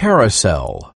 carousel.